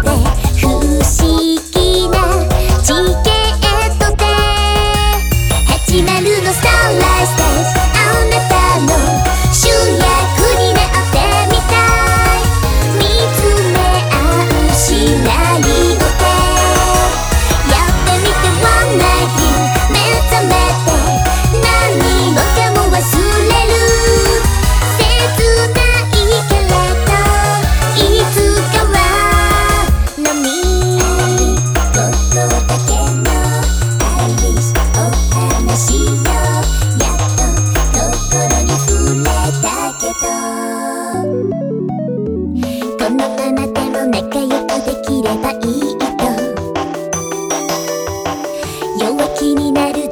어때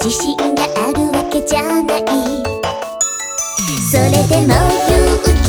自信があるわけじゃない。それでも勇気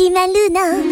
島ルナ。